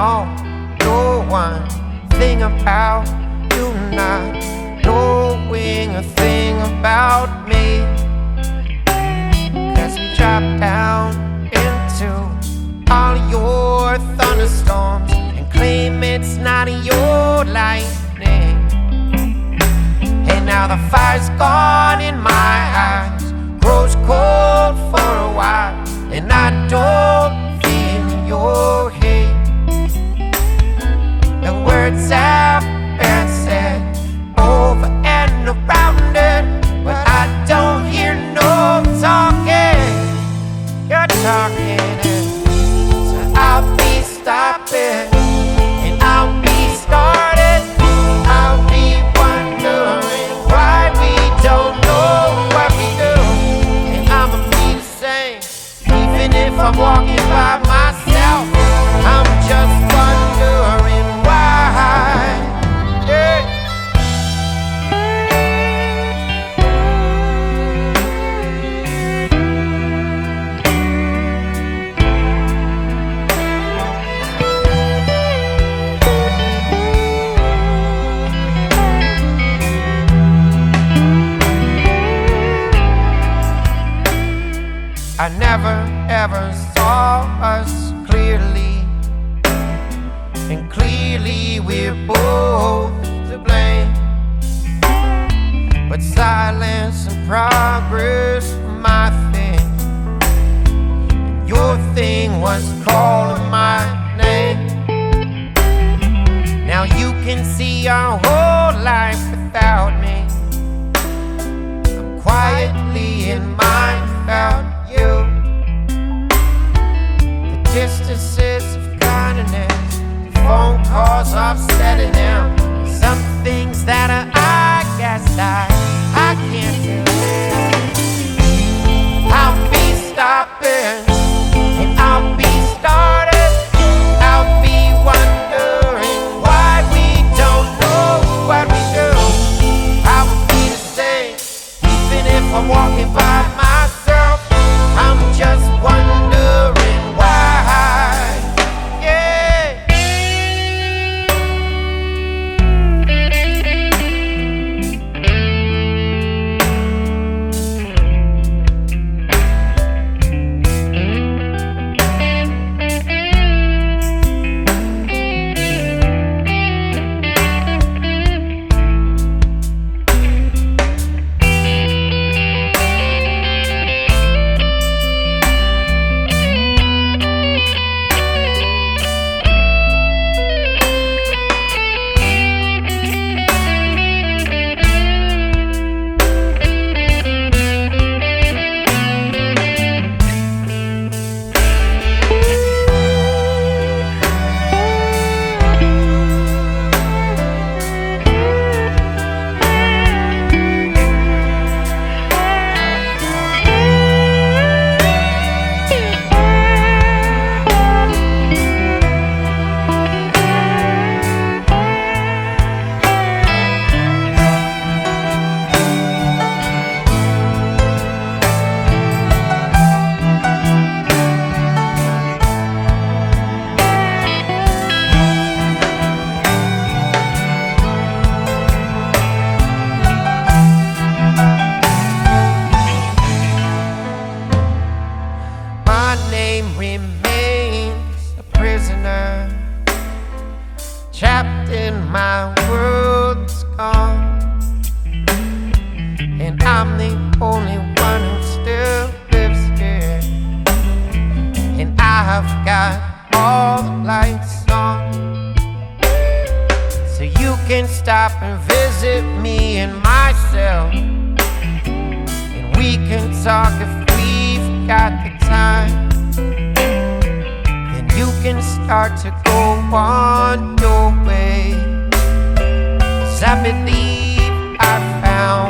know, know one thing about you not knowing a thing about me. Cause we drop down into all your thunderstorms and claim it's not your lightning. And now the fire's gone in my eyes, grows cold. Talking, so I'll be stopping and I'll be started. I'll be wondering why we don't know what we do, and I'ma be the same, even if I'm walking by I never ever saw us clearly, and clearly we're both to blame. But silence and progress were my thing, your thing was calling my phone calls offsetting them. Some things that I, I guess I, I can't do. I'll trapped in my world's gone. And I'm the only one who still lives here. And I've got all the lights on. So you can stop and visit me and myself. And we can talk if we've got the time. Then you can start to go on your way. 'Cause I believe I found,